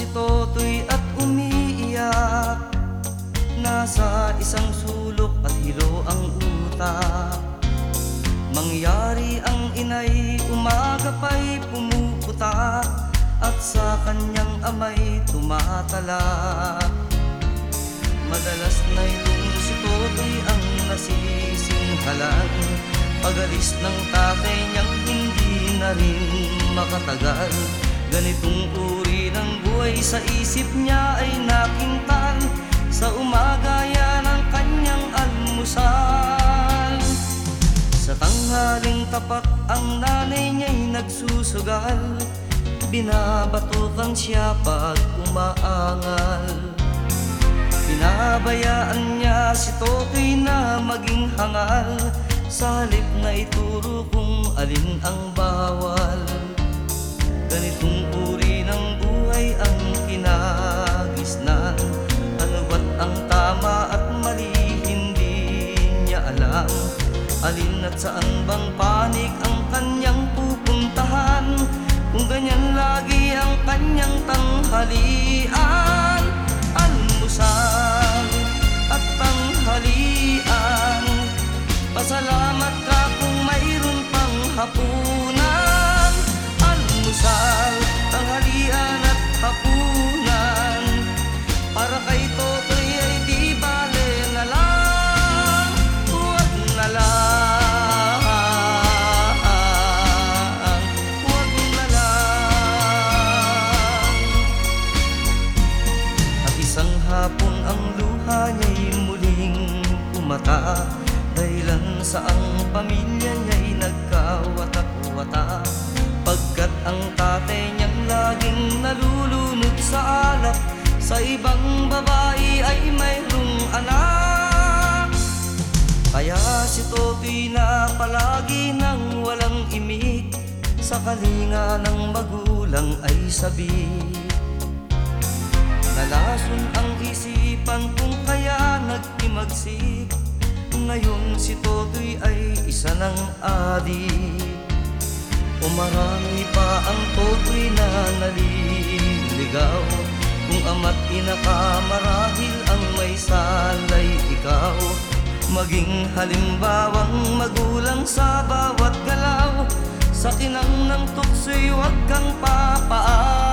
si Totoy at umiiyak. Nasa isang sulok at hilo ang utak. Mangyari ang inay, umaga pa'y pumuputa At sa kanyang amay tumatala. Madalas na'y kung si Totoy ang nasisinghalan. Pagalis ng tatay niyang hindi na rin makatagal. Ganitong uri ng buhay sa isip niya ay nakintan Sa umaga yan ang kanyang almusal. Sa tanghaling tapat ang nanay niya'y nagsusugal. Binabatukan siya pag umaangal. Pinabayaan niya si Totoy na maging hangal. Sa halip na ituro kung alin ang bawal Ganitong uri ng buhay ang kinagisnan Ano ba't ang tama at mali hindi niya alam? Alin at saan bang panig ang kanyang pupuntahan? Kung ganyan lagi ang kanyang tanghalian ang luha niya'y muling umata Dahilan sa ang pamilya niya'y nagkawatak-wata Pagkat ang tatay niyang laging nalulunod sa alak Sa ibang babae ay mayroong anak. Kaya si Totoy na palagi nang walang imik Sa kalinga ng magulang ay sabik Nalason ang isipan kung kaya nagtimagsik. Ngayon si Totoy ay isa ng adik O marami pa ang Totoy na naliligaw. Kung ama't ina marahil ang may salay ikaw Maging halimbawang magulang sa bawat galaw. Sa kinang ng tukso'y huwag kang papaagaw